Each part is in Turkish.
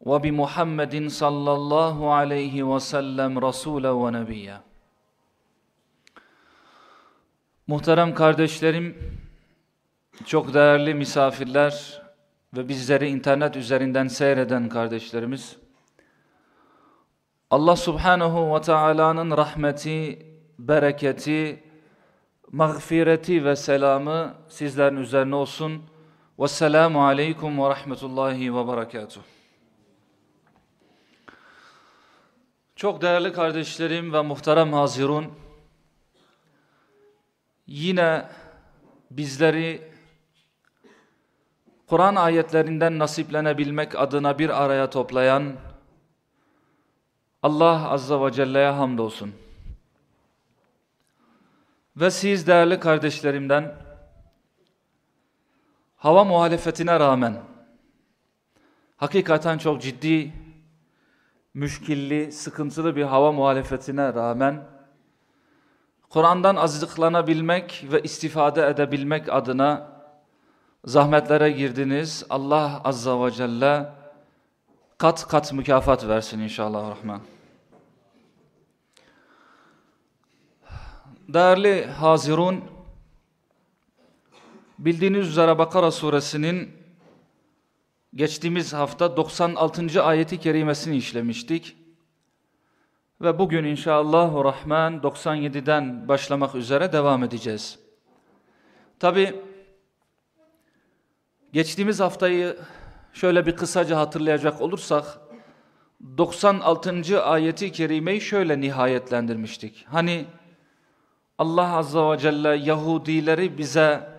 وبمحمد صلى الله عليه وسلم رسولا ونبيا Muhterem kardeşlerim, çok değerli misafirler ve bizleri internet üzerinden seyreden kardeşlerimiz, Allah subhanahu ve Taala'nın rahmeti, bereketi, mağfireti ve selamı sizlerin üzerine olsun. Vesselamu aleykum ve rahmetullahi ve berekatuhu. Çok değerli kardeşlerim ve muhterem hazirun, yine bizleri Kur'an ayetlerinden nasiplenebilmek adına bir araya toplayan Allah Azza ve Celle'ye hamdolsun. Ve siz değerli kardeşlerimden hava muhalefetine rağmen hakikaten çok ciddi müşkilli, sıkıntılı bir hava muhalefetine rağmen Kur'an'dan azıcıklanabilmek ve istifade edebilmek adına zahmetlere girdiniz. Allah Azza ve Celle kat kat mükafat versin inşallah rahman. Değerli Hazirun, bildiğiniz üzere Bakara suresinin geçtiğimiz hafta 96. ayeti kerimesini işlemiştik. Ve bugün inşallah Rahman 97'den başlamak üzere devam edeceğiz. Tabi geçtiğimiz haftayı şöyle bir kısaca hatırlayacak olursak 96. ayeti kerimeyi şöyle nihayetlendirmiştik. Hani Allah Azza ve Celle Yahudileri bize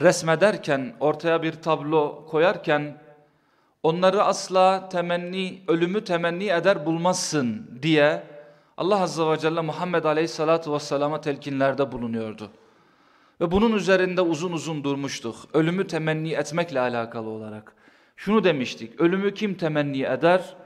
resmederken, ortaya bir tablo koyarken onları asla temenni, ölümü temenni eder bulmazsın diye Allah Azze ve Celle Muhammed Aleyhisselatü Vesselam'a telkinlerde bulunuyordu. Ve bunun üzerinde uzun uzun durmuştuk. Ölümü temenni etmekle alakalı olarak. Şunu demiştik, ölümü kim temenni eder?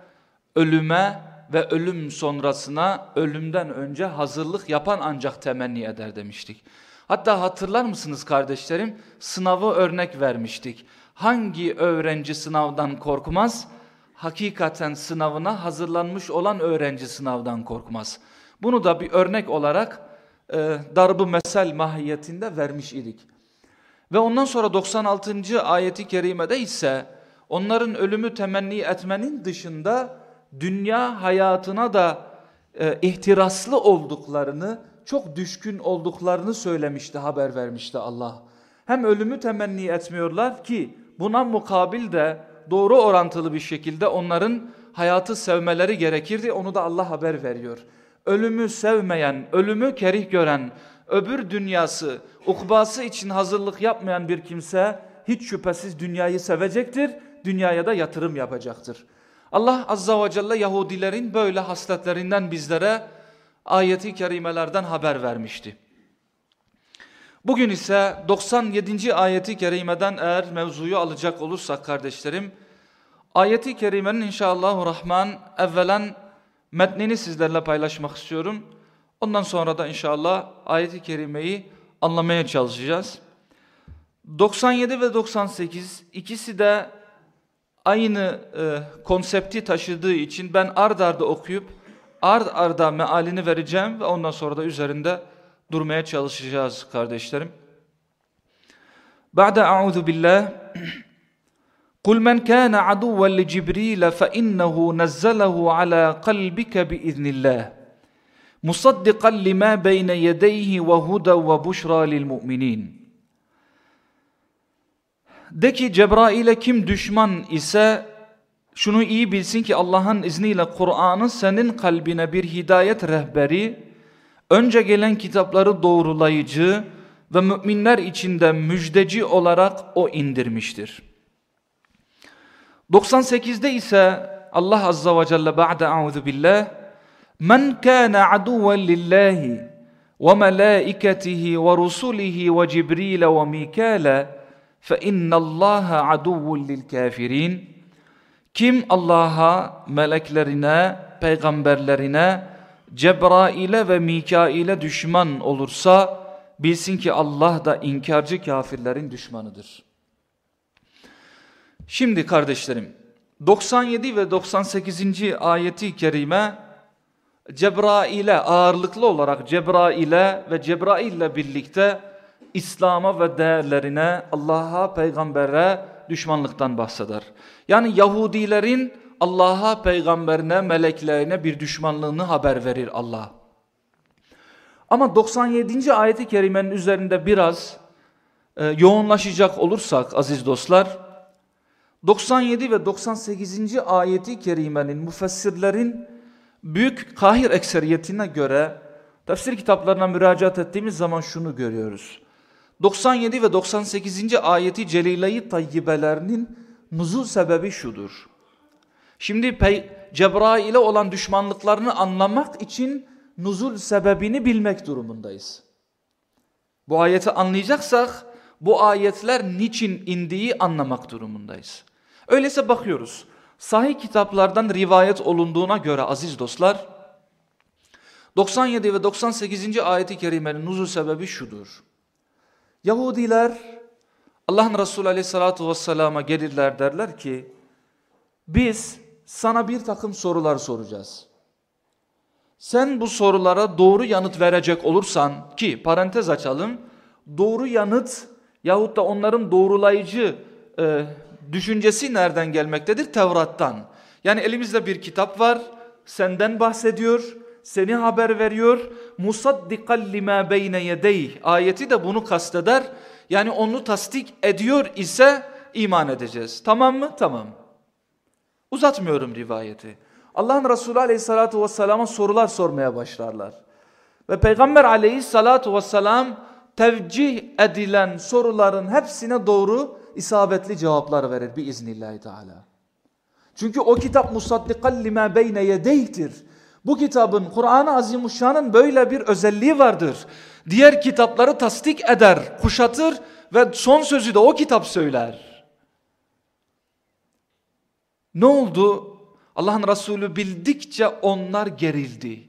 Ölüme ve ölüm sonrasına ölümden önce hazırlık yapan ancak temenni eder demiştik. Hatta hatırlar mısınız kardeşlerim? Sınavı örnek vermiştik. Hangi öğrenci sınavdan korkmaz? Hakikaten sınavına hazırlanmış olan öğrenci sınavdan korkmaz. Bunu da bir örnek olarak e, darbu mesel mahiyetinde vermiş idik. Ve ondan sonra 96. ayeti kerimede ise onların ölümü temenni etmenin dışında dünya hayatına da e, ihtiraslı olduklarını, çok düşkün olduklarını söylemişti, haber vermişti Allah. Hem ölümü temenni etmiyorlar ki buna mukabil de doğru orantılı bir şekilde onların hayatı sevmeleri gerekirdi. Onu da Allah haber veriyor. Ölümü sevmeyen, ölümü kerih gören, öbür dünyası, ukbası için hazırlık yapmayan bir kimse hiç şüphesiz dünyayı sevecektir, dünyaya da yatırım yapacaktır. Allah Azza ve Celle Yahudilerin böyle hasletlerinden bizlere ayeti kerimelerden haber vermişti. Bugün ise 97. ayeti kerimeden eğer mevzuyu alacak olursak kardeşlerim, ayeti kerimenin inşallah rahman evvelen metnini sizlerle paylaşmak istiyorum. Ondan sonra da inşallah ayeti kerimeyi anlamaya çalışacağız. 97 ve 98 ikisi de aynı e, konsepti taşıdığı için ben ard arda okuyup ard arda mealini vereceğim ve ondan sonra da üzerinde durmaya çalışacağız kardeşlerim. Ba'de a'udhu billah قل من كان عدوا لجبريل فإنه نزله على قلبك بإذن الله مصدقا لما بين يديه وهدى وبشرى للمؤمنين De ki Cebrail'e kim düşman ise şunu iyi bilsin ki Allah'ın izniyle Kur'an'ı senin kalbine bir hidayet rehberi, önce gelen kitapları doğrulayıcı ve müminler içinde müjdeci olarak o indirmiştir. 98'de ise Allah Azza ve Celle ba'de a'udhu billah Men kana aduven lillahi ve melaiketihi ve rusulihi ve Cibril ve Mikale fe innallaha aduvun lil kafirin. Kim Allah'a, meleklerine, peygamberlerine, Cebrail'e ve Mikail'e düşman olursa bilsin ki Allah da inkarcı kafirlerin düşmanıdır. Şimdi kardeşlerim 97 ve 98. ayeti kerime Cebrail'e ağırlıklı olarak Cebrail'e ve Cebrail'le birlikte İslam'a ve değerlerine, Allah'a, peygambere düşmanlıktan bahseder. Yani Yahudilerin Allah'a, peygamberine, meleklerine bir düşmanlığını haber verir Allah. Ama 97. ayeti kerimenin üzerinde biraz e, yoğunlaşacak olursak aziz dostlar, 97 ve 98. ayeti kerimenin müfessirlerin büyük kahir ekseriyetine göre tefsir kitaplarına müracaat ettiğimiz zaman şunu görüyoruz. 97 ve 98. ayeti Celile-i Tayyibelerinin nuzul sebebi şudur. Şimdi Cebrail'e olan düşmanlıklarını anlamak için nuzul sebebini bilmek durumundayız. Bu ayeti anlayacaksak bu ayetler niçin indiği anlamak durumundayız. Öyleyse bakıyoruz. Sahih kitaplardan rivayet olunduğuna göre aziz dostlar 97 ve 98. ayeti kerimenin nuzul sebebi şudur. Yahudiler Allah'ın Resulü aleyhissalatu vesselama gelirler derler ki biz sana bir takım sorular soracağız. Sen bu sorulara doğru yanıt verecek olursan ki parantez açalım doğru yanıt yahut da onların doğrulayıcı e, düşüncesi nereden gelmektedir? Tevrat'tan. Yani elimizde bir kitap var senden bahsediyor seni haber veriyor. Musaddiqan lima beyne yedeyh ayeti de bunu kasteder. Yani onu tasdik ediyor ise iman edeceğiz. Tamam mı? Tamam. Uzatmıyorum rivayeti. Allah'ın Resulü aleyhissalatu vesselama sorular sormaya başlarlar. Ve Peygamber aleyhissalatu vesselam tevcih edilen soruların hepsine doğru isabetli cevaplar verir biiznillahü teala. Çünkü o kitap musaddiqan lima beyne yedeyhtir. Bu kitabın Kur'an-ı Azimuşşan'ın böyle bir özelliği vardır. Diğer kitapları tasdik eder, kuşatır ve son sözü de o kitap söyler. Ne oldu? Allah'ın Resulü bildikçe onlar gerildi.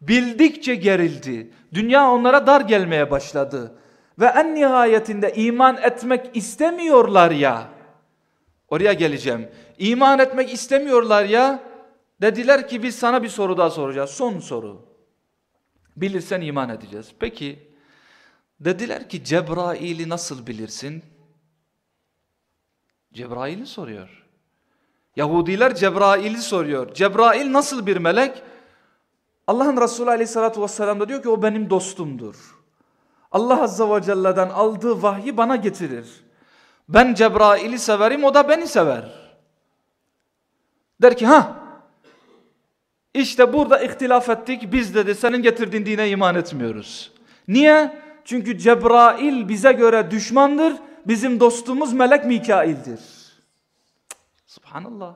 Bildikçe gerildi. Dünya onlara dar gelmeye başladı. Ve en nihayetinde iman etmek istemiyorlar ya. Oraya geleceğim. İman etmek istemiyorlar ya. Dediler ki biz sana bir soru daha soracağız. Son soru. Bilirsen iman edeceğiz. Peki dediler ki Cebrail'i nasıl bilirsin? Cebrail'i soruyor. Yahudiler Cebrail'i soruyor. Cebrail nasıl bir melek? Allah'ın Resulü aleyhissalatü vesselam da diyor ki o benim dostumdur. Allah azze ve celle'den aldığı vahyi bana getirir. Ben Cebrail'i severim o da beni sever. Der ki ha işte burada ihtilaf ettik. Biz dedi senin getirdiğin dine iman etmiyoruz. Niye? Çünkü Cebrail bize göre düşmandır. Bizim dostumuz melek Mikail'dir. Subhanallah.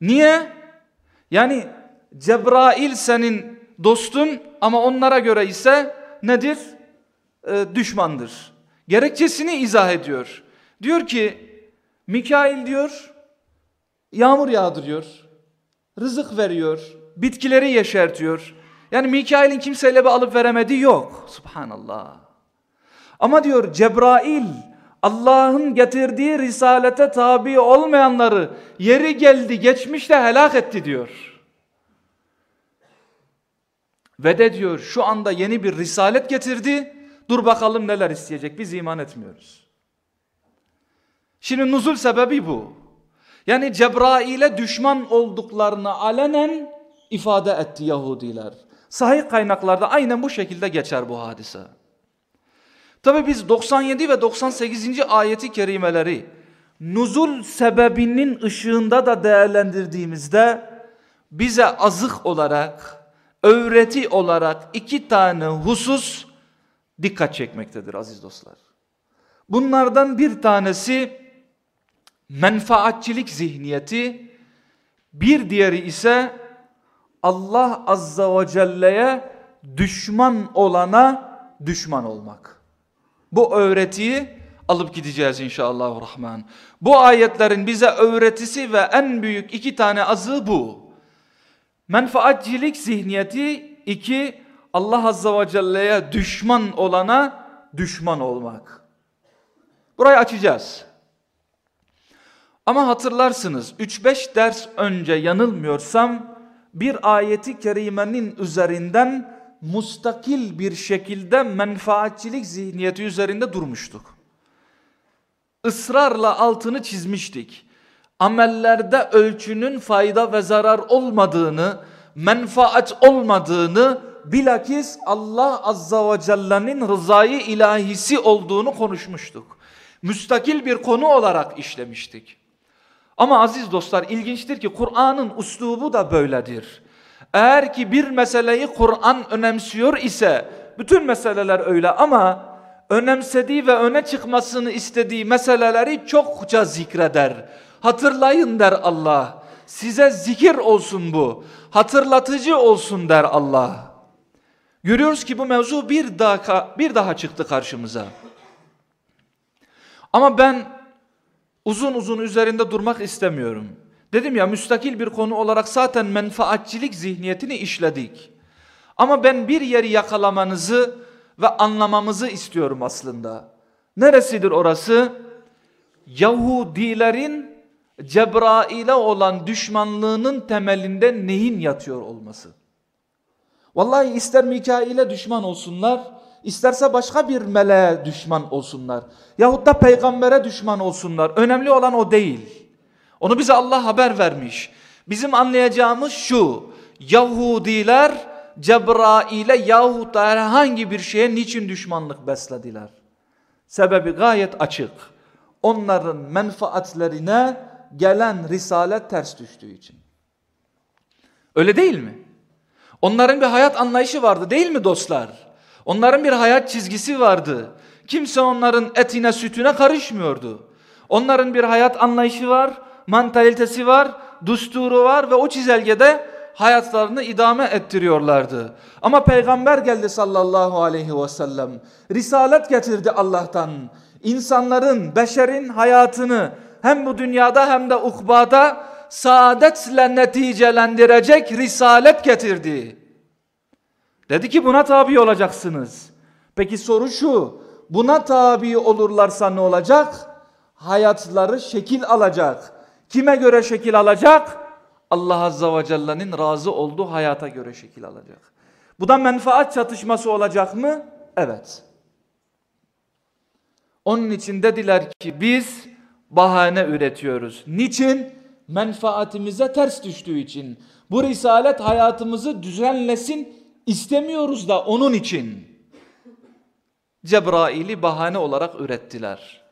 Niye? Yani Cebrail senin dostun ama onlara göre ise nedir? Ee, düşmandır. Gerekçesini izah ediyor. Diyor ki Mikail diyor yağmur yağdırıyor rızık veriyor, bitkileri yeşertiyor. Yani Mikail'in kimseyle bir alıp veremediği yok. Subhanallah. Ama diyor Cebrail Allah'ın getirdiği risalete tabi olmayanları yeri geldi geçmişte helak etti diyor. Ve de diyor şu anda yeni bir risalet getirdi. Dur bakalım neler isteyecek biz iman etmiyoruz. Şimdi nuzul sebebi bu. Yani Cebrail'e düşman olduklarını alenen ifade etti Yahudiler. Sahih kaynaklarda aynen bu şekilde geçer bu hadise. Tabi biz 97 ve 98. ayeti kerimeleri nuzul sebebinin ışığında da değerlendirdiğimizde bize azık olarak, öğreti olarak iki tane husus dikkat çekmektedir aziz dostlar. Bunlardan bir tanesi menfaatçilik zihniyeti, bir diğeri ise Allah azza ve celle'ye düşman olana düşman olmak. Bu öğretiyi alıp gideceğiz inşallah rahman. Bu ayetlerin bize öğretisi ve en büyük iki tane azı bu. Menfaatcilik zihniyeti iki Allah azza ve celle'ye düşman olana düşman olmak. Burayı açacağız. Ama hatırlarsınız 3-5 ders önce yanılmıyorsam bir ayeti kerimenin üzerinden mustakil bir şekilde menfaatçilik zihniyeti üzerinde durmuştuk. Israrla altını çizmiştik. Amellerde ölçünün fayda ve zarar olmadığını, menfaat olmadığını, bilakis Allah Azza ve Celle'nin rızayı ilahisi olduğunu konuşmuştuk. Müstakil bir konu olarak işlemiştik. Ama aziz dostlar ilginçtir ki Kur'an'ın uslubu da böyledir. Eğer ki bir meseleyi Kur'an önemsiyor ise bütün meseleler öyle ama önemsediği ve öne çıkmasını istediği meseleleri çokça zikreder. Hatırlayın der Allah. Size zikir olsun bu. Hatırlatıcı olsun der Allah. Görüyoruz ki bu mevzu bir daha, bir daha çıktı karşımıza. Ama ben uzun uzun üzerinde durmak istemiyorum. Dedim ya müstakil bir konu olarak zaten menfaatçilik zihniyetini işledik. Ama ben bir yeri yakalamanızı ve anlamamızı istiyorum aslında. Neresidir orası? Yahudilerin Cebrail'e olan düşmanlığının temelinde neyin yatıyor olması? Vallahi ister Mikail'e düşman olsunlar, isterse başka bir meleğe düşman olsunlar. Yahut da peygambere düşman olsunlar. Önemli olan o değil. Onu bize Allah haber vermiş. Bizim anlayacağımız şu. Yahudiler Cebrail'e yahut da herhangi bir şeye niçin düşmanlık beslediler? Sebebi gayet açık. Onların menfaatlerine gelen risalet ters düştüğü için. Öyle değil mi? Onların bir hayat anlayışı vardı değil mi dostlar? Onların bir hayat çizgisi vardı. Kimse onların etine sütüne karışmıyordu. Onların bir hayat anlayışı var, mantalitesi var, dusturu var ve o çizelgede hayatlarını idame ettiriyorlardı. Ama peygamber geldi sallallahu aleyhi ve sellem. Risalet getirdi Allah'tan. İnsanların, beşerin hayatını hem bu dünyada hem de ukbada saadetle neticelendirecek risalet getirdi. Dedi ki buna tabi olacaksınız. Peki soru şu, buna tabi olurlarsa ne olacak? Hayatları şekil alacak. Kime göre şekil alacak? Allah Azza ve Celle'nin razı olduğu hayata göre şekil alacak. Bu da menfaat çatışması olacak mı? Evet. Onun için dediler ki biz bahane üretiyoruz. Niçin? Menfaatimize ters düştüğü için. Bu risalet hayatımızı düzenlesin istemiyoruz da onun için. Cebrail'i bahane olarak ürettiler.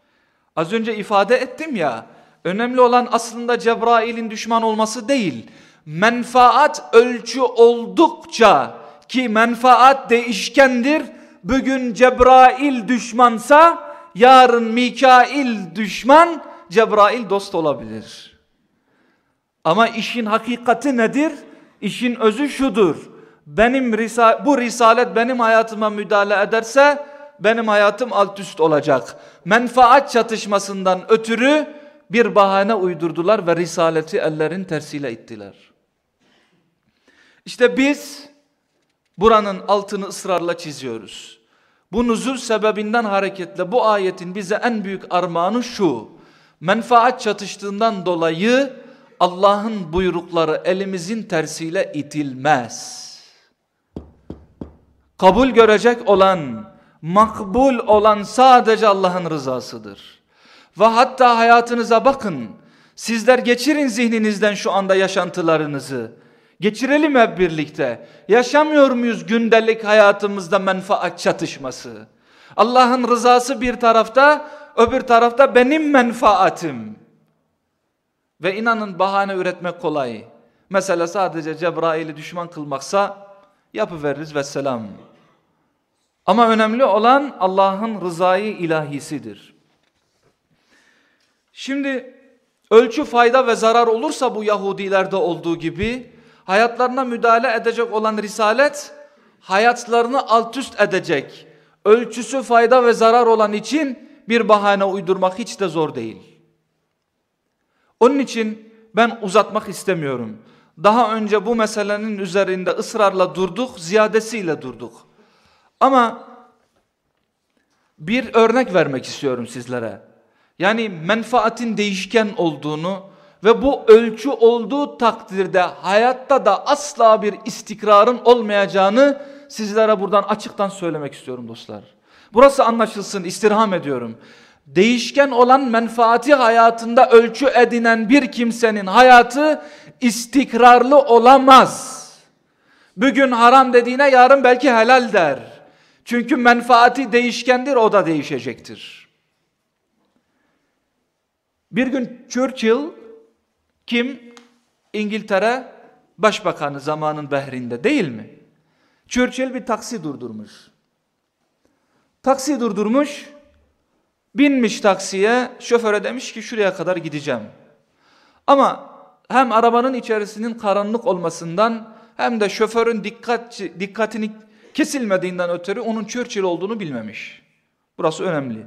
Az önce ifade ettim ya, önemli olan aslında Cebrail'in düşman olması değil. Menfaat ölçü oldukça ki menfaat değişkendir. Bugün Cebrail düşmansa yarın Mikail düşman, Cebrail dost olabilir. Ama işin hakikati nedir? İşin özü şudur. Benim bu risalet benim hayatıma müdahale ederse benim hayatım alt üst olacak. Menfaat çatışmasından ötürü bir bahane uydurdular ve risaleti ellerin tersiyle ittiler. İşte biz buranın altını ısrarla çiziyoruz. Bu nuzul sebebinden hareketle bu ayetin bize en büyük armağanı şu. Menfaat çatıştığından dolayı Allah'ın buyrukları elimizin tersiyle itilmez. Kabul görecek olan, makbul olan sadece Allah'ın rızasıdır. Ve hatta hayatınıza bakın. Sizler geçirin zihninizden şu anda yaşantılarınızı. Geçirelim hep birlikte. Yaşamıyor muyuz gündelik hayatımızda menfaat çatışması? Allah'ın rızası bir tarafta, öbür tarafta benim menfaatim. Ve inanın bahane üretmek kolay. Mesela sadece Cebrail'i düşman kılmaksa yapıveririz ve selam. Ama önemli olan Allah'ın rızayı ilahisidir. Şimdi ölçü fayda ve zarar olursa bu Yahudilerde olduğu gibi hayatlarına müdahale edecek olan risalet, hayatlarını alt üst edecek, ölçüsü fayda ve zarar olan için bir bahane uydurmak hiç de zor değil. Onun için ben uzatmak istemiyorum. Daha önce bu meselenin üzerinde ısrarla durduk, ziyadesiyle durduk. Ama bir örnek vermek istiyorum sizlere. Yani menfaatin değişken olduğunu ve bu ölçü olduğu takdirde hayatta da asla bir istikrarın olmayacağını sizlere buradan açıktan söylemek istiyorum dostlar. Burası anlaşılsın istirham ediyorum. Değişken olan menfaati hayatında ölçü edinen bir kimsenin hayatı istikrarlı olamaz. Bugün haram dediğine yarın belki helal der. Çünkü menfaati değişkendir o da değişecektir. Bir gün Churchill kim? İngiltere Başbakanı zamanın behrinde değil mi? Churchill bir taksi durdurmuş. Taksi durdurmuş. Binmiş taksiye. Şoföre demiş ki şuraya kadar gideceğim. Ama hem arabanın içerisinin karanlık olmasından hem de şoförün dikkat, dikkatini kesilmediğinden ötürü onun Churchill olduğunu bilmemiş. Burası önemli.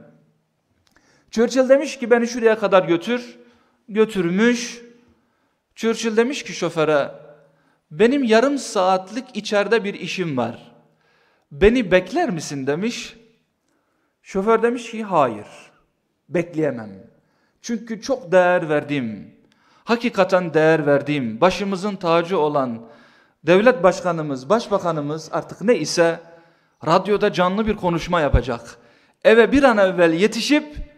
Churchill demiş ki beni şuraya kadar götür. Götürmüş. Churchill demiş ki şoföre benim yarım saatlik içeride bir işim var. Beni bekler misin demiş. Şoför demiş ki hayır. Bekleyemem. Çünkü çok değer verdiğim, hakikaten değer verdiğim, başımızın tacı olan devlet başkanımız, başbakanımız artık ne ise radyoda canlı bir konuşma yapacak. Eve bir an evvel yetişip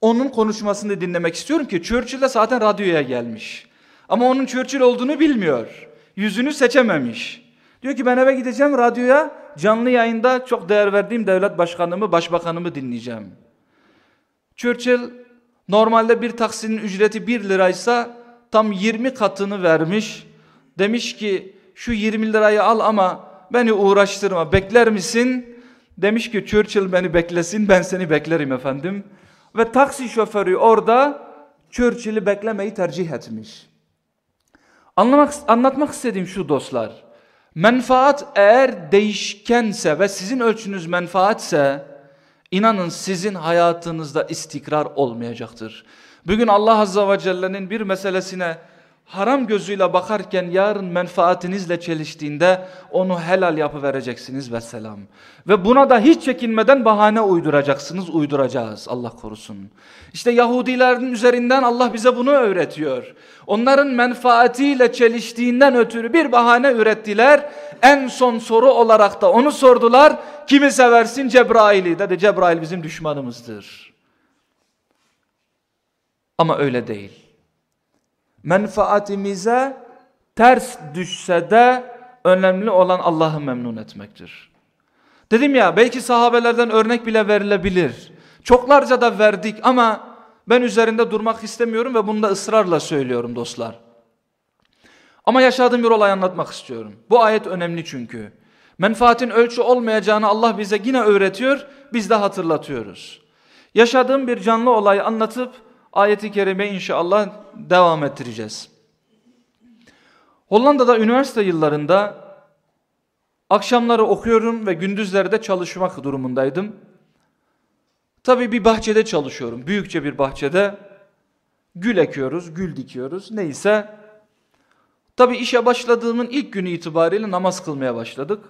onun konuşmasını dinlemek istiyorum ki Churchill de zaten radyoya gelmiş. Ama onun Churchill olduğunu bilmiyor. Yüzünü seçememiş. Diyor ki ben eve gideceğim radyoya canlı yayında çok değer verdiğim devlet başkanımı, başbakanımı dinleyeceğim. Churchill normalde bir taksinin ücreti 1 liraysa tam 20 katını vermiş. Demiş ki şu 20 lirayı al ama beni uğraştırma bekler misin? Demiş ki Churchill beni beklesin ben seni beklerim efendim. Ve taksi şoförü orada Churchill'i beklemeyi tercih etmiş. Anlamak, anlatmak istediğim şu dostlar. Menfaat eğer değişkense ve sizin ölçünüz menfaatse inanın sizin hayatınızda istikrar olmayacaktır. Bugün Allah Azza ve Celle'nin bir meselesine haram gözüyle bakarken yarın menfaatinizle çeliştiğinde onu helal yapıvereceksiniz ve selam. Ve buna da hiç çekinmeden bahane uyduracaksınız, uyduracağız Allah korusun. İşte Yahudilerin üzerinden Allah bize bunu öğretiyor. Onların menfaatiyle çeliştiğinden ötürü bir bahane ürettiler. En son soru olarak da onu sordular. Kimi seversin Cebrail'i? Dedi Cebrail bizim düşmanımızdır. Ama öyle değil menfaatimize ters düşse de önemli olan Allah'ı memnun etmektir. Dedim ya belki sahabelerden örnek bile verilebilir. Çoklarca da verdik ama ben üzerinde durmak istemiyorum ve bunu da ısrarla söylüyorum dostlar. Ama yaşadığım bir olay anlatmak istiyorum. Bu ayet önemli çünkü. Menfaatin ölçü olmayacağını Allah bize yine öğretiyor, biz de hatırlatıyoruz. Yaşadığım bir canlı olayı anlatıp ayeti kerime inşallah devam ettireceğiz. Hollanda'da üniversite yıllarında akşamları okuyorum ve gündüzleri de çalışmak durumundaydım. Tabii bir bahçede çalışıyorum. Büyükçe bir bahçede gül ekiyoruz, gül dikiyoruz. Neyse. Tabii işe başladığımın ilk günü itibariyle namaz kılmaya başladık.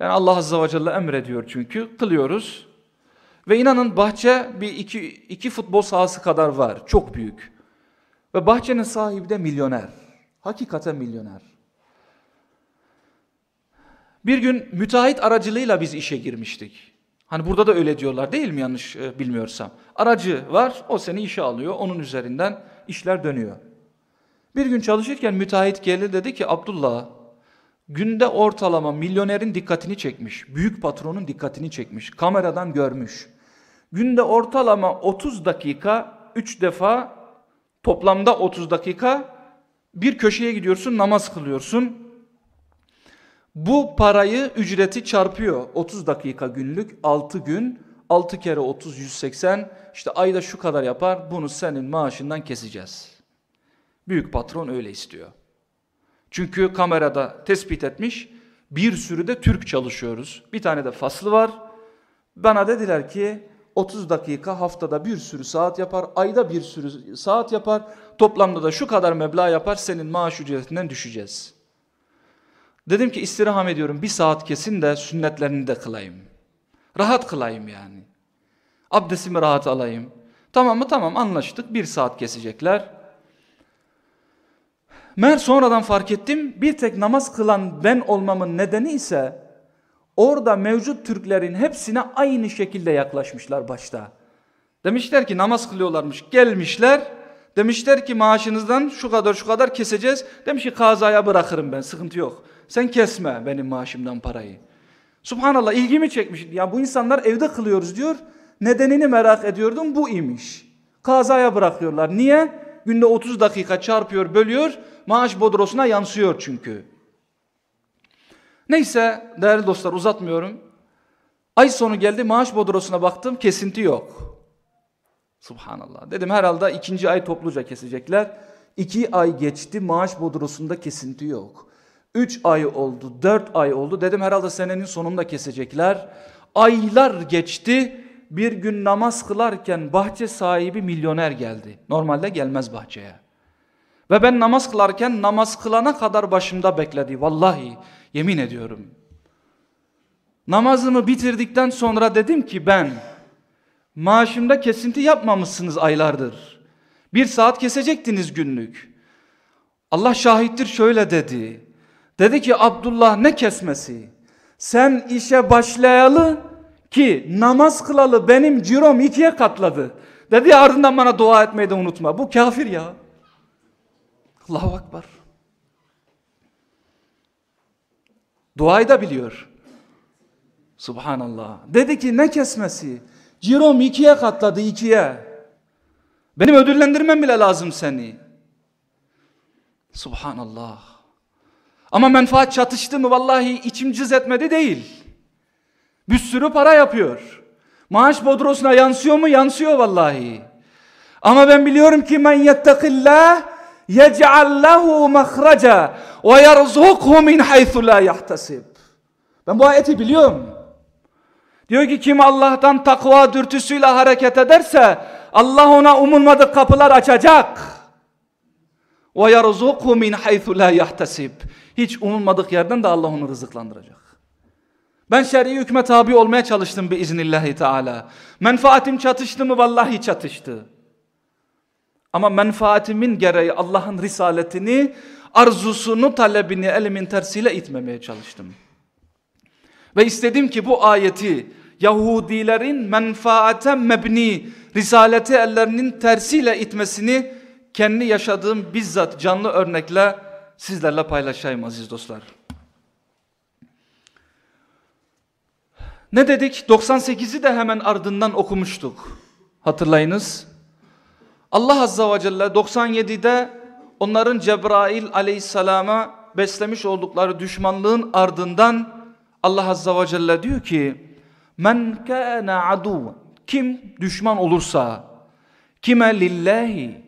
Yani Allah Azze ve Celle emrediyor çünkü. Kılıyoruz. Ve inanın bahçe bir iki, iki futbol sahası kadar var. Çok büyük. Ve bahçenin sahibi de milyoner. Hakikaten milyoner. Bir gün müteahhit aracılığıyla biz işe girmiştik. Hani burada da öyle diyorlar değil mi yanlış e, bilmiyorsam. Aracı var o seni işe alıyor onun üzerinden işler dönüyor. Bir gün çalışırken müteahhit geldi dedi ki Abdullah günde ortalama milyonerin dikkatini çekmiş. Büyük patronun dikkatini çekmiş. Kameradan görmüş. Günde ortalama 30 dakika 3 defa toplamda 30 dakika bir köşeye gidiyorsun namaz kılıyorsun. Bu parayı ücreti çarpıyor 30 dakika günlük 6 gün 6 kere 30 180 işte ayda şu kadar yapar bunu senin maaşından keseceğiz. Büyük patron öyle istiyor. Çünkü kamerada tespit etmiş bir sürü de Türk çalışıyoruz. Bir tane de faslı var. Bana dediler ki 30 dakika haftada bir sürü saat yapar, ayda bir sürü saat yapar. Toplamda da şu kadar meblağ yapar senin maaş ücretinden düşeceğiz. Dedim ki istirham ediyorum bir saat kesin de sünnetlerini de kılayım. Rahat kılayım yani. Abdestimi rahat alayım. Tamam mı? Tamam anlaştık. Bir saat kesecekler. Mer sonradan fark ettim bir tek namaz kılan ben olmamın nedeni ise orada mevcut Türklerin hepsine aynı şekilde yaklaşmışlar başta. Demişler ki namaz kılıyorlarmış gelmişler demişler ki maaşınızdan şu kadar şu kadar keseceğiz. Demiş ki kazaya bırakırım ben sıkıntı yok. Sen kesme benim maaşımdan parayı. Subhanallah ilgimi çekmiş. Ya bu insanlar evde kılıyoruz diyor. Nedenini merak ediyordum bu imiş. Kazaya bırakıyorlar. Niye? Günde 30 dakika çarpıyor bölüyor. Maaş bodrosuna yansıyor çünkü. Neyse değerli dostlar uzatmıyorum. Ay sonu geldi maaş bodrosuna baktım kesinti yok. Subhanallah. Dedim herhalde ikinci ay topluca kesecekler. İki ay geçti maaş bodrosunda kesinti yok. Üç ay oldu, dört ay oldu. Dedim herhalde senenin sonunda kesecekler. Aylar geçti. Bir gün namaz kılarken bahçe sahibi milyoner geldi. Normalde gelmez bahçeye. Ve ben namaz kılarken namaz kılana kadar başımda bekledi. Vallahi yemin ediyorum. Namazımı bitirdikten sonra dedim ki ben maaşımda kesinti yapmamışsınız aylardır. Bir saat kesecektiniz günlük. Allah şahittir şöyle dedi. Dedi ki Abdullah ne kesmesi? Sen işe başlayalı ki namaz kılalı benim cirom ikiye katladı. Dedi ardından bana dua etmeyi de unutma. Bu kafir ya. Allahu Akbar. Duayı da biliyor. Subhanallah. Dedi ki ne kesmesi? Cirom ikiye katladı ikiye. Benim ödüllendirmem bile lazım seni. Subhanallah. Ama menfaat çatıştı mı vallahi içim cız etmedi değil. Bir sürü para yapıyor. Maaş bodrosuna yansıyor mu? Yansıyor vallahi. Ama ben biliyorum ki men yettekillah يَجْعَلْ لَهُ مَخْرَجًا وَيَرْزُقْهُ مِنْ حَيْثُ لَا يَحْتَسِبْ Ben bu ayeti biliyorum. Diyor ki kim Allah'tan takva dürtüsüyle hareket ederse Allah ona umulmadık kapılar açacak. وَيَرْزُقْهُ مِنْ حَيْثُ لَا يَحْتَسِبْ Hiç umulmadık yerden de Allah onu rızıklandıracak. Ben şer'i hükme tabi olmaya çalıştım bir iznillahi teala. Menfaatim çatıştı mı? Vallahi çatıştı. Ama menfaatimin gereği Allah'ın risaletini, arzusunu, talebini elimin tersiyle itmemeye çalıştım. Ve istedim ki bu ayeti Yahudilerin menfaate mebni risaleti ellerinin tersiyle itmesini kendi yaşadığım bizzat canlı örnekle sizlerle paylaşayım aziz dostlar. Ne dedik? 98'i de hemen ardından okumuştuk. Hatırlayınız. Allah Azza ve Celle 97'de onların Cebrail aleyhisselama beslemiş oldukları düşmanlığın ardından Allah Azza ve Celle diyor ki Men kâne adu kim düşman olursa kime lillahi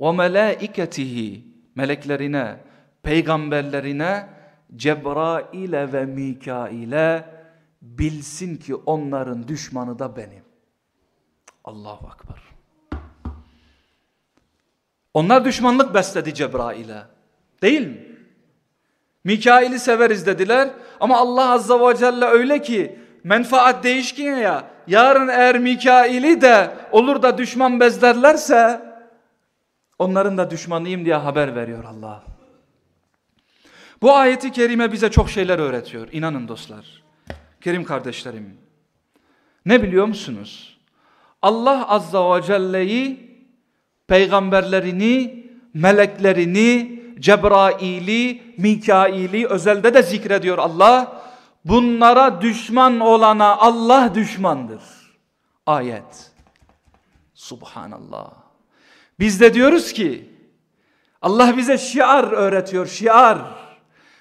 ve melaiketihi meleklerine peygamberlerine Cebrail'e ve Mikail'e bilsin ki onların düşmanı da benim. Allahu Akbar. Onlar düşmanlık besledi Cebrail'e. Değil mi? Mikail'i severiz dediler ama Allah Azza ve Celle öyle ki menfaat değişkin ya yarın eğer Mikail'i de olur da düşman bezlerlerse onların da düşmanıyım diye haber veriyor Allah. Bu ayeti kerime bize çok şeyler öğretiyor inanın dostlar. Kerim kardeşlerim. Ne biliyor musunuz? Allah Azza ve Celle'yi peygamberlerini, meleklerini, Cebrail'i, Mikail'i özelde de zikrediyor Allah. Bunlara düşman olana Allah düşmandır. Ayet. Subhanallah. Biz de diyoruz ki Allah bize şiar öğretiyor, şiar.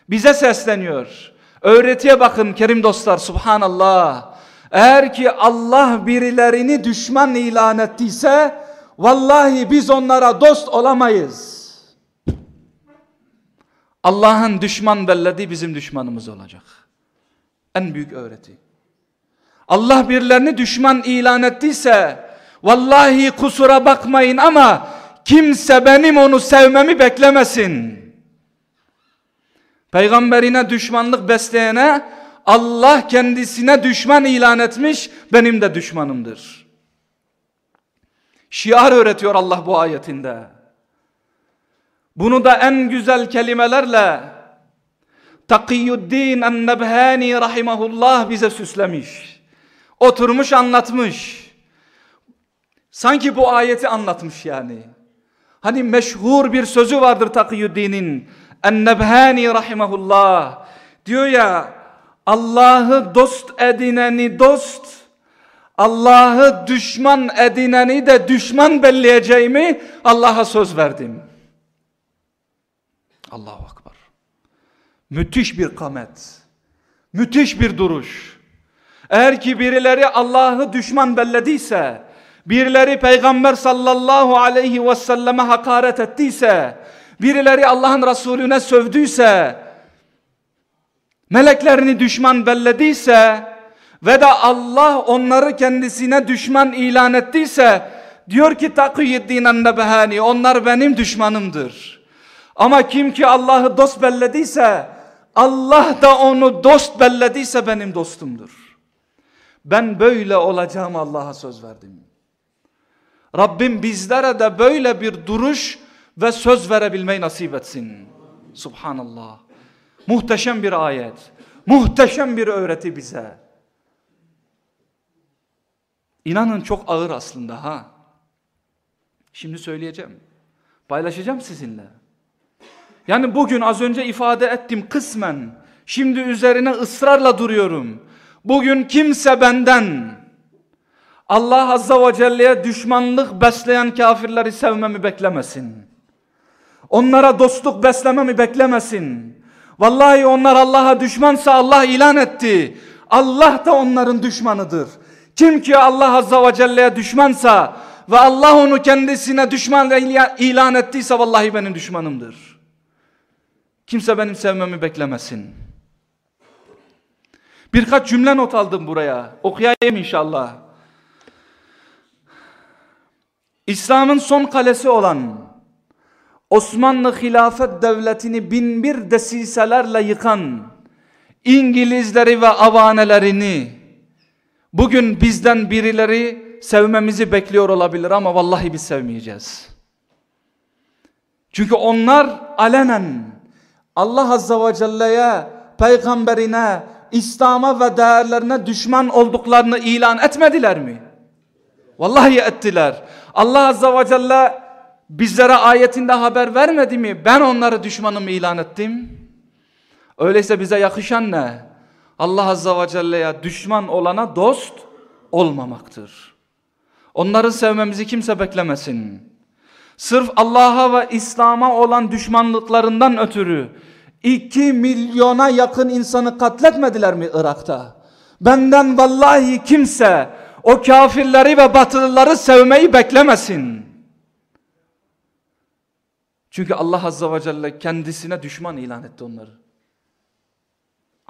Bize sesleniyor. Öğretiye bakın kerim dostlar subhanallah. Eğer ki Allah birilerini düşman ilan ettiyse Vallahi biz onlara dost olamayız. Allah'ın düşman bellediği bizim düşmanımız olacak. En büyük öğreti. Allah birilerini düşman ilan ettiyse vallahi kusura bakmayın ama kimse benim onu sevmemi beklemesin. Peygamberine düşmanlık besleyene Allah kendisine düşman ilan etmiş benim de düşmanımdır. Şiar öğretiyor Allah bu ayetinde. Bunu da en güzel kelimelerle Takiyuddin en-Nebhani rahimahullah bize süslemiş. Oturmuş anlatmış. Sanki bu ayeti anlatmış yani. Hani meşhur bir sözü vardır Takiyuddin'in. En-Nebhani rahimahullah. Diyor ya Allah'ı dost edineni dost, Allah'ı düşman edineni de düşman belleyeceğimi Allah'a söz verdim. Allahu Akbar. Müthiş bir kamet. Müthiş bir duruş. Eğer ki birileri Allah'ı düşman bellediyse, birileri Peygamber sallallahu aleyhi ve selleme hakaret ettiyse, birileri Allah'ın Resulüne sövdüyse, meleklerini düşman bellediyse ve de Allah onları kendisine düşman ilan ettiyse, diyor ki Takiyuddin Ennebehani, onlar benim düşmanımdır. Ama kim ki Allah'ı dost bellediyse, Allah da onu dost bellediyse benim dostumdur. Ben böyle olacağım Allah'a söz verdim. Rabbim bizlere de böyle bir duruş ve söz verebilmeyi nasip etsin. Subhanallah. Muhteşem bir ayet. Muhteşem bir öğreti bize. İnanın çok ağır aslında ha. Şimdi söyleyeceğim. Paylaşacağım sizinle. Yani bugün az önce ifade ettim kısmen. Şimdi üzerine ısrarla duruyorum. Bugün kimse benden Allah Azza ve Celle'ye düşmanlık besleyen kafirleri sevmemi beklemesin. Onlara dostluk beslememi beklemesin. Vallahi onlar Allah'a düşmansa Allah ilan etti. Allah da onların düşmanıdır. Kim ki Allah Azza ve Celle'ye düşmansa ve Allah onu kendisine düşman ilan ettiyse vallahi benim düşmanımdır. Kimse benim sevmemi beklemesin. Birkaç cümle not aldım buraya. Okuyayım inşallah. İslam'ın son kalesi olan Osmanlı hilafet devletini bin bir desiselerle yıkan İngilizleri ve avanelerini bugün bizden birileri sevmemizi bekliyor olabilir ama vallahi biz sevmeyeceğiz. Çünkü onlar alenen Allah Azza ve Celle'ye, peygamberine, İslam'a ve değerlerine düşman olduklarını ilan etmediler mi? Vallahi ettiler. Allah Azza ve Celle bizlere ayetinde haber vermedi mi? Ben onları düşmanım ilan ettim. Öyleyse bize yakışan ne? Allah Azza ve Celle'ye düşman olana dost olmamaktır. Onları sevmemizi kimse beklemesin. Sırf Allah'a ve İslam'a olan düşmanlıklarından ötürü 2 milyona yakın insanı katletmediler mi Irak'ta? Benden vallahi kimse o kafirleri ve batılıları sevmeyi beklemesin. Çünkü Allah Azza ve Celle kendisine düşman ilan etti onları.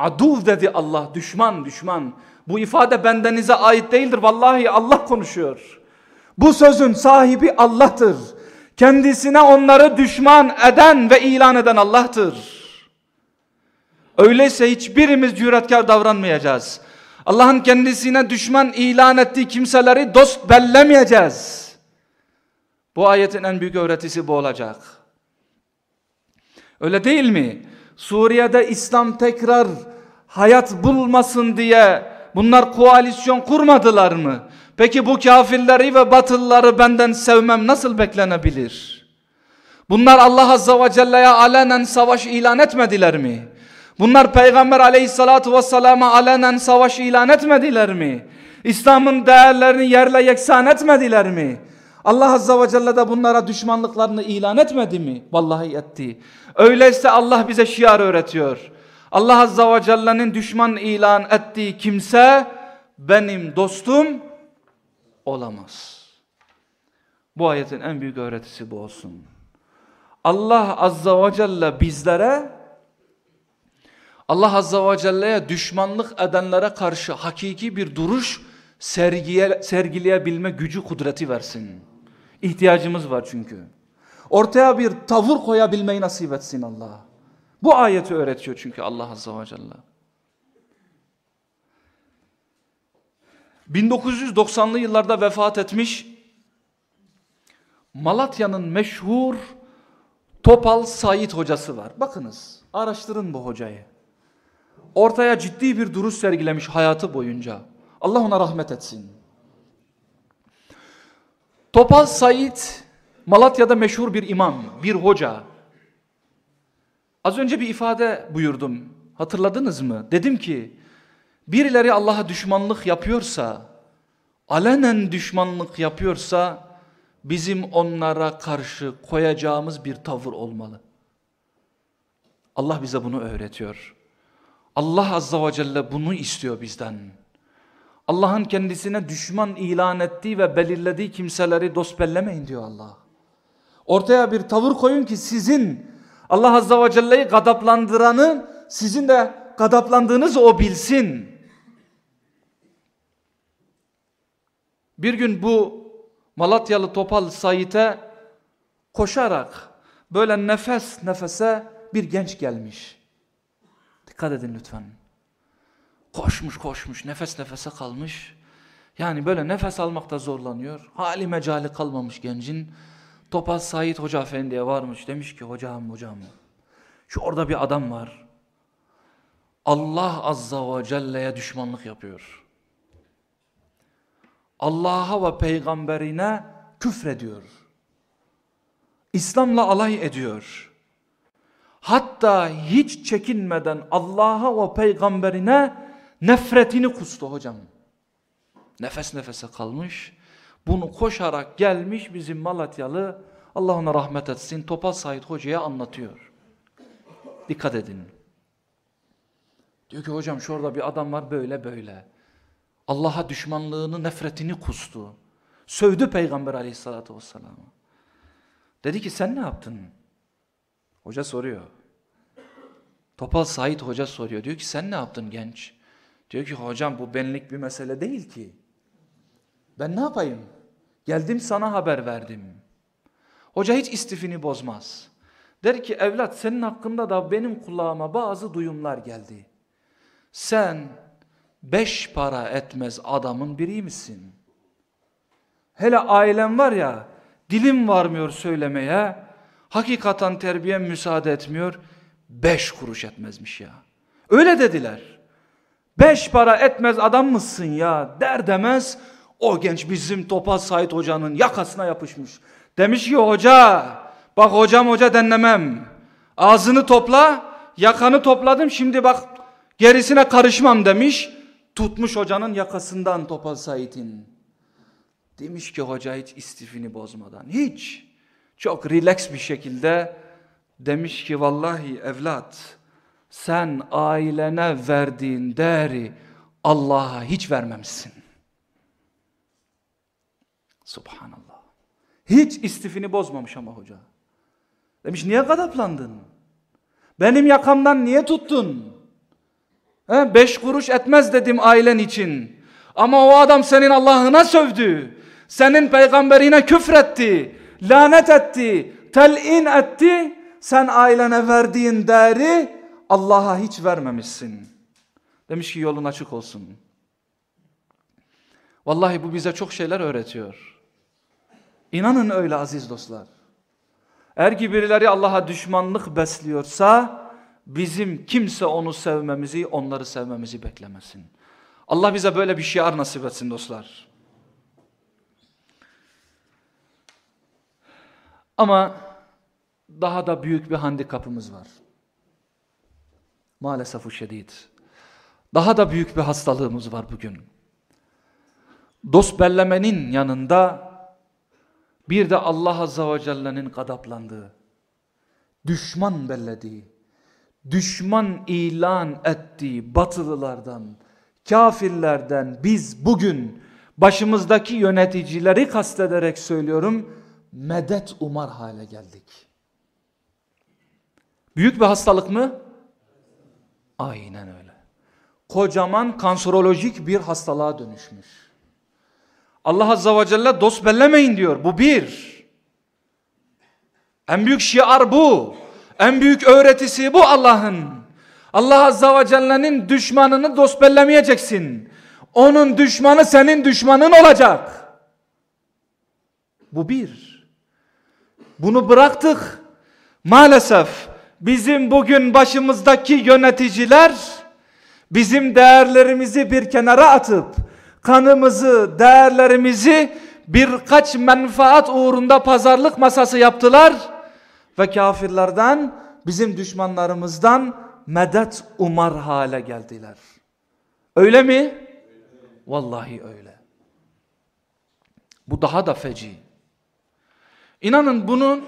Aduv dedi Allah, düşman, düşman. Bu ifade bendenize ait değildir. Vallahi Allah konuşuyor. Bu sözün sahibi Allah'tır. Kendisine onları düşman eden ve ilan eden Allah'tır. Öyleyse hiçbirimiz cüretkar davranmayacağız. Allah'ın kendisine düşman ilan ettiği kimseleri dost bellemeyeceğiz. Bu ayetin en büyük öğretisi bu olacak. Öyle değil mi? Suriye'de İslam tekrar hayat bulmasın diye bunlar koalisyon kurmadılar mı? Peki bu kafirleri ve batılları benden sevmem nasıl beklenebilir? Bunlar Allah Azza ve Celle'ye alenen savaş ilan etmediler mi? Bunlar Peygamber aleyhissalatu vesselama alenen savaş ilan etmediler mi? İslam'ın değerlerini yerle yeksan etmediler mi? Allah Azza ve Celle de bunlara düşmanlıklarını ilan etmedi mi? Vallahi etti. Öyleyse Allah bize şiar öğretiyor. Allah Azza ve Celle'nin düşman ilan ettiği kimse benim dostum olamaz. Bu ayetin en büyük öğretisi bu olsun. Allah Azza ve Celle bizlere Allah Azza ve Celle'ye düşmanlık edenlere karşı hakiki bir duruş sergiye, sergileyebilme gücü kudreti versin. İhtiyacımız var çünkü. Ortaya bir tavır koyabilmeyi nasip etsin Allah. Bu ayeti öğretiyor çünkü Allah Azza ve Celle. 1990'lı yıllarda vefat etmiş Malatya'nın meşhur Topal Said hocası var. Bakınız araştırın bu hocayı. Ortaya ciddi bir duruş sergilemiş hayatı boyunca. Allah ona rahmet etsin. Topal Said Malatya'da meşhur bir imam, bir hoca. Az önce bir ifade buyurdum. Hatırladınız mı? Dedim ki birileri Allah'a düşmanlık yapıyorsa, alenen düşmanlık yapıyorsa bizim onlara karşı koyacağımız bir tavır olmalı. Allah bize bunu öğretiyor. Allah Azza ve Celle bunu istiyor bizden. Allah'ın kendisine düşman ilan ettiği ve belirlediği kimseleri dost bellemeyin diyor Allah. Ortaya bir tavır koyun ki sizin Allah Azza ve Celle'yi gadaplandıranı sizin de gadaplandığınızı o bilsin. Bir gün bu Malatyalı Topal Said'e koşarak böyle nefes nefese bir genç gelmiş. Dikkat edin lütfen. Koşmuş koşmuş nefes nefese kalmış. Yani böyle nefes almakta zorlanıyor. Hali mecali kalmamış gencin. Topal Said Hoca Efendi'ye varmış. Demiş ki hocam hocam şu orada bir adam var. Allah Azza ve Celle'ye düşmanlık yapıyor. Allah'a ve peygamberine küfrediyor. İslam'la alay ediyor. Hatta hiç çekinmeden Allah'a ve peygamberine nefretini kustu hocam. Nefes nefese kalmış. Bunu koşarak gelmiş bizim Malatyalı Allah ona rahmet etsin Topal Said Hoca'ya anlatıyor. Dikkat edin. Diyor ki hocam şurada bir adam var böyle böyle. Allah'a düşmanlığını, nefretini kustu. Sövdü Peygamber aleyhissalatü vesselam. Dedi ki sen ne yaptın? Hoca soruyor. Topal Said Hoca soruyor. Diyor ki sen ne yaptın genç? Diyor ki hocam bu benlik bir mesele değil ki. Ben ne yapayım? Geldim sana haber verdim. Hoca hiç istifini bozmaz. Der ki evlat senin hakkında da benim kulağıma bazı duyumlar geldi. Sen beş para etmez adamın biriymişsin. Hele ailem var ya dilim varmıyor söylemeye. Hakikaten terbiyem müsaade etmiyor. Beş kuruş etmezmiş ya. Öyle dediler. Beş para etmez adam mısın ya der demez o genç bizim Topal Said hocanın yakasına yapışmış. Demiş ki hoca bak hocam hoca denlemem. Ağzını topla yakanı topladım şimdi bak gerisine karışmam demiş. Tutmuş hocanın yakasından Topal Said'in. Demiş ki hoca hiç istifini bozmadan hiç çok relax bir şekilde demiş ki vallahi evlat sen ailene verdiğin değeri Allah'a hiç vermemişsin. Subhanallah. Hiç istifini bozmamış ama hoca. Demiş niye gadaplandın? Benim yakamdan niye tuttun? He, beş kuruş etmez dedim ailen için. Ama o adam senin Allah'ına sövdü. Senin peygamberine küfretti. Lanet etti. Telin etti. Sen ailene verdiğin değeri Allah'a hiç vermemişsin. Demiş ki yolun açık olsun. Vallahi bu bize çok şeyler öğretiyor. İnanın öyle aziz dostlar. Eğer ki birileri Allah'a düşmanlık besliyorsa bizim kimse onu sevmemizi, onları sevmemizi beklemesin. Allah bize böyle bir şiar nasip etsin dostlar. Ama daha da büyük bir handikapımız var. Maalesef şiddet. Daha da büyük bir hastalığımız var bugün. Dost bellemenin yanında bir de Allah Azza ve Celle'nin kadaplandığı, düşman bellediği, düşman ilan ettiği batılılardan, kafirlerden biz bugün başımızdaki yöneticileri kastederek söylüyorum, medet umar hale geldik. Büyük bir hastalık mı? Aynen öyle. Kocaman kanserolojik bir hastalığa dönüşmüş. Allah Azza ve Celle dost bellemeyin diyor. Bu bir. En büyük şiar bu. En büyük öğretisi bu Allah'ın. Allah Azza ve Celle'nin düşmanını dost bellemeyeceksin. Onun düşmanı senin düşmanın olacak. Bu bir. Bunu bıraktık. Maalesef bizim bugün başımızdaki yöneticiler bizim değerlerimizi bir kenara atıp kanımızı, değerlerimizi birkaç menfaat uğrunda pazarlık masası yaptılar ve kafirlerden bizim düşmanlarımızdan medet umar hale geldiler. Öyle mi? Vallahi öyle. Bu daha da feci. İnanın bunun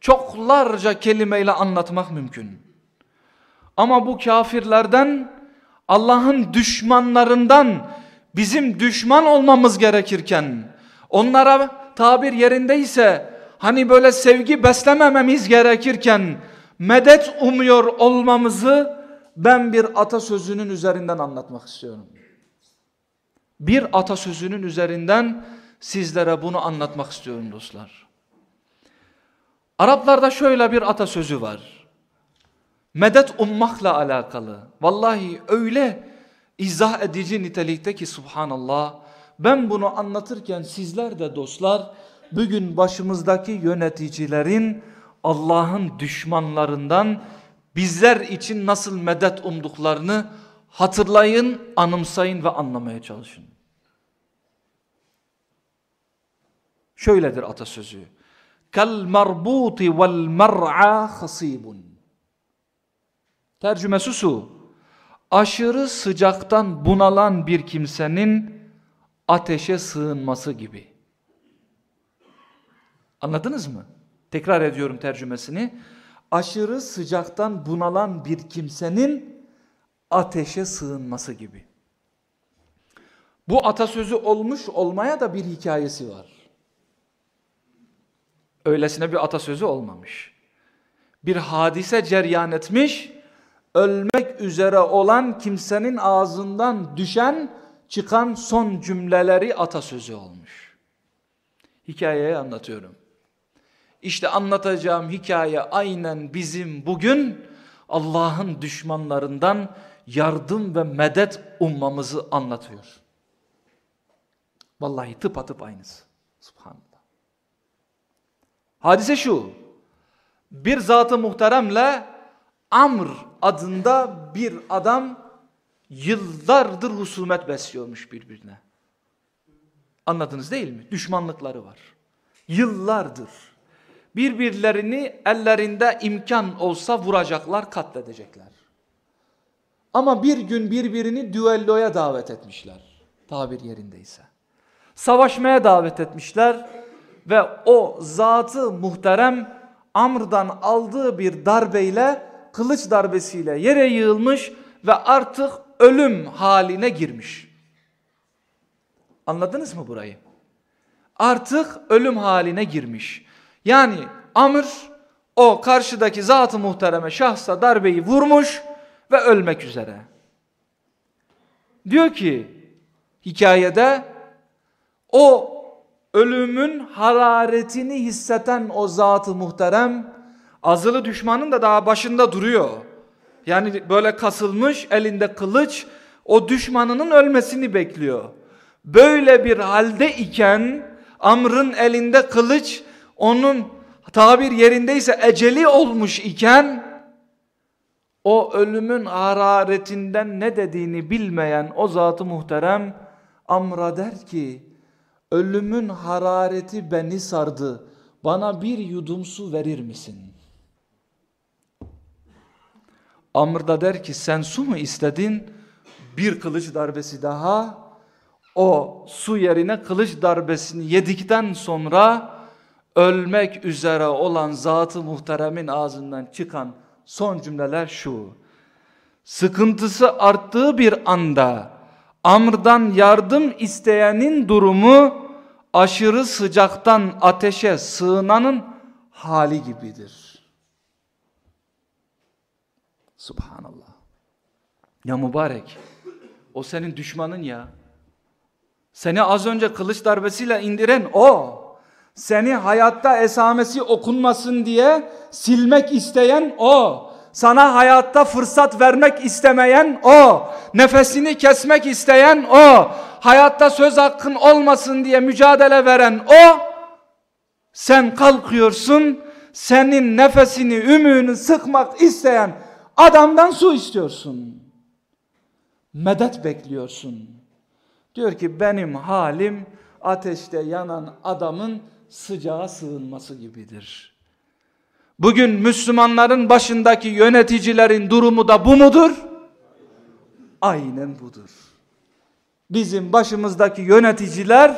çoklarca kelimeyle anlatmak mümkün. Ama bu kafirlerden Allah'ın düşmanlarından bizim düşman olmamız gerekirken onlara tabir yerindeyse hani böyle sevgi beslemememiz gerekirken medet umuyor olmamızı ben bir atasözünün üzerinden anlatmak istiyorum. Bir atasözünün üzerinden sizlere bunu anlatmak istiyorum dostlar. Araplarda şöyle bir atasözü var. Medet ummakla alakalı. Vallahi öyle izah edici nitelikte ki subhanallah. Ben bunu anlatırken sizler de dostlar bugün başımızdaki yöneticilerin Allah'ın düşmanlarından bizler için nasıl medet umduklarını hatırlayın, anımsayın ve anlamaya çalışın. Şöyledir atasözü. Kal marbuti vel mer'a hasibun. Tercümesi su. Aşırı sıcaktan bunalan bir kimsenin ateşe sığınması gibi. Anladınız mı? Tekrar ediyorum tercümesini. Aşırı sıcaktan bunalan bir kimsenin ateşe sığınması gibi. Bu atasözü olmuş olmaya da bir hikayesi var. Öylesine bir atasözü olmamış. Bir hadise ceryan etmiş, ölmek üzere olan kimsenin ağzından düşen, çıkan son cümleleri atasözü olmuş. Hikayeyi anlatıyorum. İşte anlatacağım hikaye aynen bizim bugün Allah'ın düşmanlarından yardım ve medet ummamızı anlatıyor. Vallahi tıpatıp aynısı. Subhanallah. Hadise şu. Bir zatı muhteremle Amr adında bir adam yıllardır husumet besliyormuş birbirine. Anladınız değil mi? Düşmanlıkları var. Yıllardır. Birbirlerini ellerinde imkan olsa vuracaklar, katledecekler. Ama bir gün birbirini düelloya davet etmişler. Tabir yerindeyse. Savaşmaya davet etmişler ve o zatı muhterem Amr'dan aldığı bir darbeyle kılıç darbesiyle yere yığılmış ve artık ölüm haline girmiş. Anladınız mı burayı? Artık ölüm haline girmiş. Yani Amr o karşıdaki zatı muhtereme şahsa darbeyi vurmuş ve ölmek üzere. Diyor ki hikayede o ölümün hararetini hisseten o zatı muhterem azılı düşmanın da daha başında duruyor. Yani böyle kasılmış elinde kılıç o düşmanının ölmesini bekliyor. Böyle bir halde iken Amr'ın elinde kılıç onun tabir yerindeyse eceli olmuş iken o ölümün hararetinden ne dediğini bilmeyen o zatı muhterem Amr'a der ki Ölümün harareti beni sardı. Bana bir yudum su verir misin? Amr da der ki sen su mu istedin? Bir kılıç darbesi daha. O su yerine kılıç darbesini yedikten sonra ölmek üzere olan zatı muhteremin ağzından çıkan son cümleler şu. Sıkıntısı arttığı bir anda Amr'dan yardım isteyenin durumu aşırı sıcaktan ateşe sığınanın hali gibidir. Subhanallah. Ya mübarek. O senin düşmanın ya. Seni az önce kılıç darbesiyle indiren o. Seni hayatta esamesi okunmasın diye silmek isteyen o. Sana hayatta fırsat vermek istemeyen o. Nefesini kesmek isteyen o. Hayatta söz hakkın olmasın diye mücadele veren o. Sen kalkıyorsun, senin nefesini, ümüğünü sıkmak isteyen adamdan su istiyorsun. Medet bekliyorsun. Diyor ki benim halim ateşte yanan adamın sıcağa sığınması gibidir. Bugün Müslümanların başındaki yöneticilerin durumu da bu mudur? Aynen budur. Bizim başımızdaki yöneticiler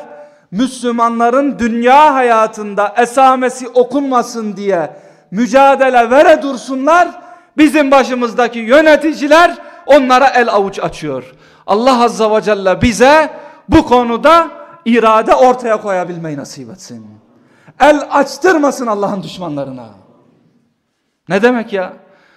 Müslümanların dünya hayatında esamesi okunmasın diye mücadele vere dursunlar. Bizim başımızdaki yöneticiler onlara el avuç açıyor. Allah Azza ve Celle bize bu konuda irade ortaya koyabilmeyi nasip etsin. El açtırmasın Allah'ın düşmanlarına. Ne demek ya?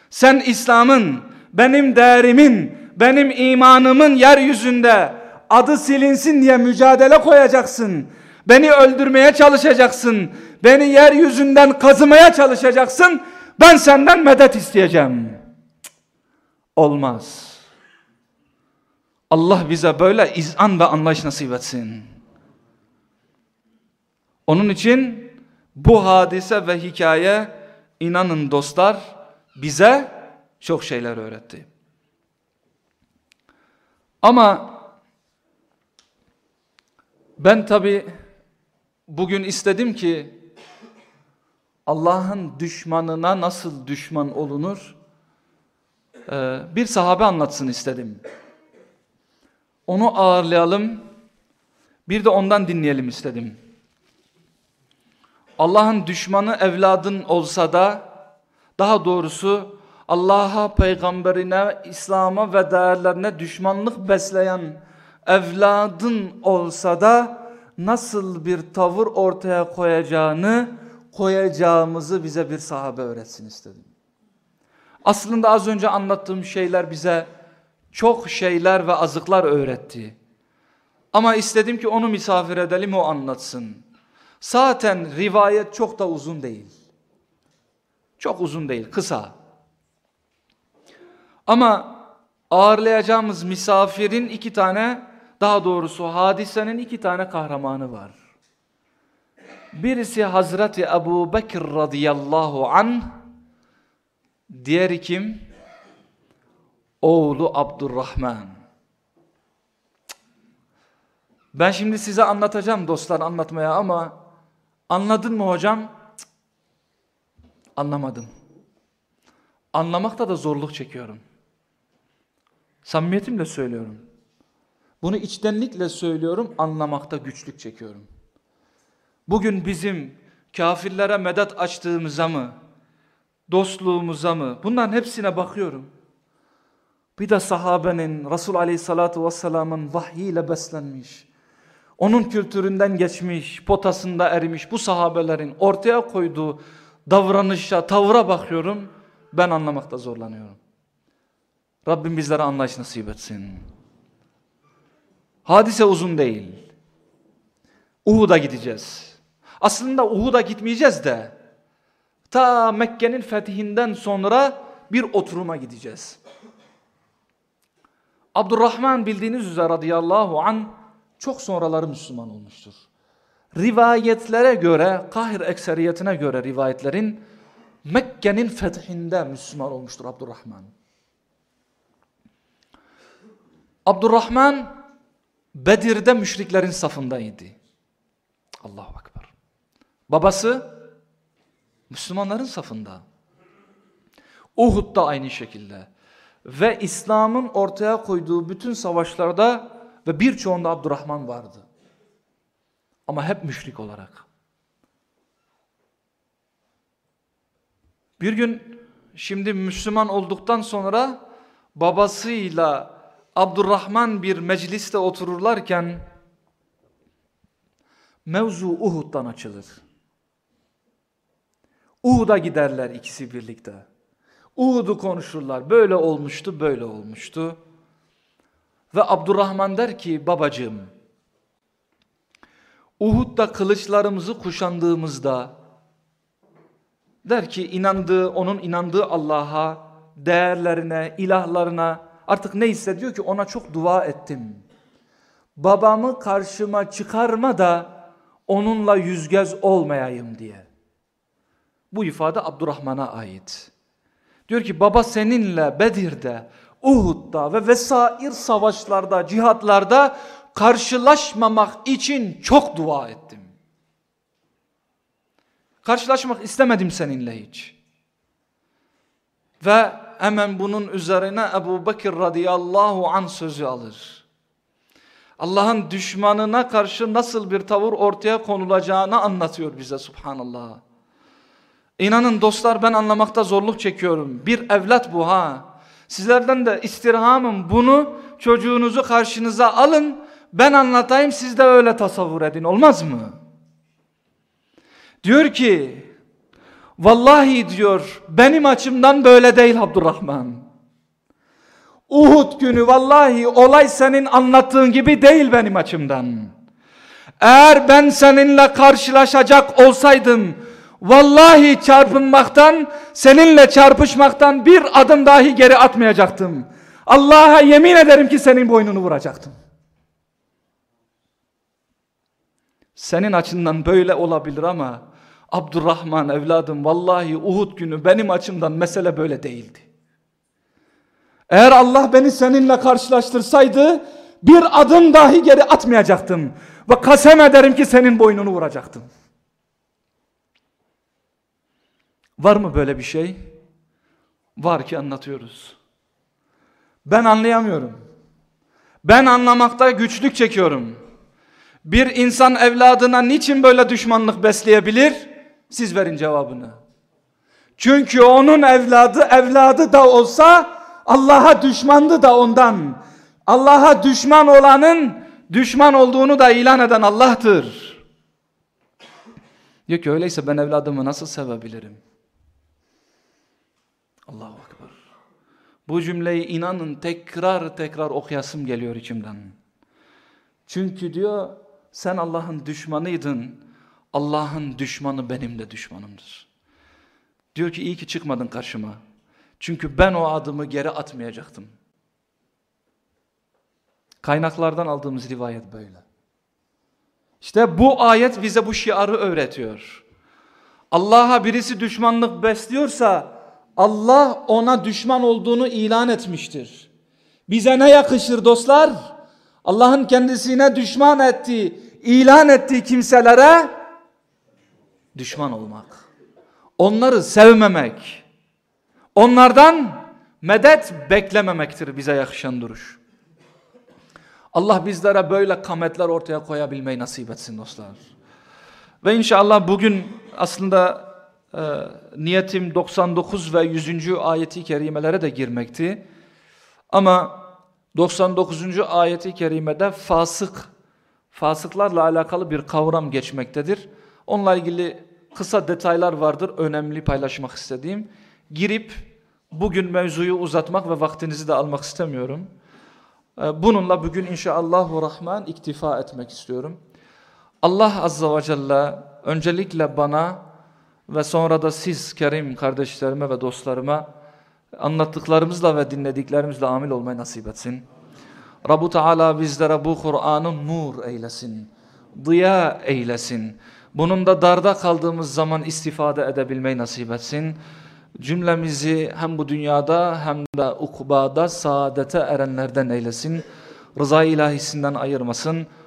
Sen İslam'ın, benim değerimin, benim imanımın yeryüzünde adı silinsin diye mücadele koyacaksın. Beni öldürmeye çalışacaksın. Beni yeryüzünden kazımaya çalışacaksın. Ben senden medet isteyeceğim. Olmaz. Allah bize böyle izan ve anlayış nasip etsin. Onun için bu hadise ve hikaye inanın dostlar bize çok şeyler öğretti. Ama ben tabi bugün istedim ki Allah'ın düşmanına nasıl düşman olunur ee, bir sahabe anlatsın istedim. Onu ağırlayalım bir de ondan dinleyelim istedim. Allah'ın düşmanı evladın olsa da daha doğrusu Allah'a, peygamberine, İslam'a ve değerlerine düşmanlık besleyen evladın olsa da nasıl bir tavır ortaya koyacağını koyacağımızı bize bir sahabe öğretsin istedim. Aslında az önce anlattığım şeyler bize çok şeyler ve azıklar öğretti. Ama istedim ki onu misafir edelim o anlatsın. Zaten rivayet çok da uzun değil. Çok uzun değil, kısa. Ama ağırlayacağımız misafirin iki tane, daha doğrusu hadisenin iki tane kahramanı var. Birisi Hazreti Ebu Bekir radıyallahu an, diğeri kim? Oğlu Abdurrahman. Ben şimdi size anlatacağım dostlar anlatmaya ama Anladın mı hocam? Anlamadım. Anlamakta da zorluk çekiyorum. Samimiyetimle söylüyorum. Bunu içtenlikle söylüyorum, anlamakta güçlük çekiyorum. Bugün bizim kafirlere medet açtığımıza mı, dostluğumuza mı, bunların hepsine bakıyorum. Bir de sahabenin, Resul Aleyhisselatü Vesselam'ın vahyiyle beslenmiş, onun kültüründen geçmiş, potasında erimiş bu sahabelerin ortaya koyduğu davranışa, tavra bakıyorum. Ben anlamakta zorlanıyorum. Rabbim bizlere anlayış nasip etsin. Hadise uzun değil. Uhud'a gideceğiz. Aslında Uhud'a gitmeyeceğiz de ta Mekke'nin fethinden sonra bir oturuma gideceğiz. Abdurrahman bildiğiniz üzere radıyallahu an çok sonraları Müslüman olmuştur. Rivayetlere göre, Kahir ekseriyetine göre rivayetlerin Mekke'nin fethinde Müslüman olmuştur Abdurrahman. Abdurrahman Bedir'de müşriklerin safındaydı. Allahu Ekber. Babası Müslümanların safında. Uhud'da aynı şekilde. Ve İslam'ın ortaya koyduğu bütün savaşlarda ve birçoğunda Abdurrahman vardı. Ama hep müşrik olarak. Bir gün şimdi Müslüman olduktan sonra babasıyla Abdurrahman bir mecliste otururlarken mevzu Uhud'dan açılır. Uhud'a giderler ikisi birlikte. Uhud'u konuşurlar. Böyle olmuştu, böyle olmuştu. Ve Abdurrahman der ki babacığım Uhud'da kılıçlarımızı kuşandığımızda der ki inandığı onun inandığı Allah'a değerlerine ilahlarına artık ne hissediyor ki ona çok dua ettim. Babamı karşıma çıkarma da onunla yüzgez olmayayım diye. Bu ifade Abdurrahman'a ait. Diyor ki baba seninle Bedir'de, Uhud'da ve vesair savaşlarda, cihatlarda karşılaşmamak için çok dua ettim. Karşılaşmak istemedim seninle hiç. Ve hemen bunun üzerine Ebu Bekir radıyallahu an sözü alır. Allah'ın düşmanına karşı nasıl bir tavır ortaya konulacağını anlatıyor bize subhanallah. İnanın dostlar ben anlamakta zorluk çekiyorum. Bir evlat bu ha. Sizlerden de istirhamım bunu çocuğunuzu karşınıza alın. Ben anlatayım siz de öyle tasavvur edin olmaz mı? Diyor ki vallahi diyor benim açımdan böyle değil Abdurrahman. Uhud günü vallahi olay senin anlattığın gibi değil benim açımdan. Eğer ben seninle karşılaşacak olsaydım vallahi çarpınmaktan seninle çarpışmaktan bir adım dahi geri atmayacaktım. Allah'a yemin ederim ki senin boynunu vuracaktım. Senin açından böyle olabilir ama Abdurrahman evladım vallahi Uhud günü benim açımdan mesele böyle değildi. Eğer Allah beni seninle karşılaştırsaydı bir adım dahi geri atmayacaktım. Ve kasem ederim ki senin boynunu vuracaktım. Var mı böyle bir şey? Var ki anlatıyoruz. Ben anlayamıyorum. Ben anlamakta güçlük çekiyorum. Bir insan evladına niçin böyle düşmanlık besleyebilir? Siz verin cevabını. Çünkü onun evladı evladı da olsa Allah'a düşmandı da ondan. Allah'a düşman olanın düşman olduğunu da ilan eden Allah'tır. Diyor ki öyleyse ben evladımı nasıl sevebilirim? Allahu Ekber. Bu cümleyi inanın tekrar tekrar okuyasım geliyor içimden. Çünkü diyor sen Allah'ın düşmanıydın. Allah'ın düşmanı benim de düşmanımdır. Diyor ki iyi ki çıkmadın karşıma. Çünkü ben o adımı geri atmayacaktım. Kaynaklardan aldığımız rivayet böyle. İşte bu ayet bize bu şiarı öğretiyor. Allah'a birisi düşmanlık besliyorsa Allah ona düşman olduğunu ilan etmiştir. Bize ne yakışır dostlar? Allah'ın kendisine düşman ettiği, ilan ettiği kimselere düşman olmak. Onları sevmemek. Onlardan medet beklememektir bize yakışan duruş. Allah bizlere böyle kametler ortaya koyabilmeyi nasip etsin dostlar. Ve inşallah bugün aslında e, niyetim 99 ve 100. ayeti kerimelere de girmekti. Ama 99. ayeti kerimede fasık, fasıklarla alakalı bir kavram geçmektedir. Onunla ilgili kısa detaylar vardır önemli paylaşmak istediğim. Girip bugün mevzuyu uzatmak ve vaktinizi de almak istemiyorum. Ee, bununla bugün inşallahü rahman iktifa etmek istiyorum. Allah azza ve celle öncelikle bana ve sonra da siz kerim kardeşlerime ve dostlarıma anlattıklarımızla ve dinlediklerimizle amil olmayı nasip etsin. Rabbu Teala bizlere bu Kur'an'ı nur eylesin, dıya eylesin. Bunun da darda kaldığımız zaman istifade edebilmeyi nasip etsin. Cümlemizi hem bu dünyada hem de ukbada saadete erenlerden eylesin. Rıza ilahisinden ayırmasın.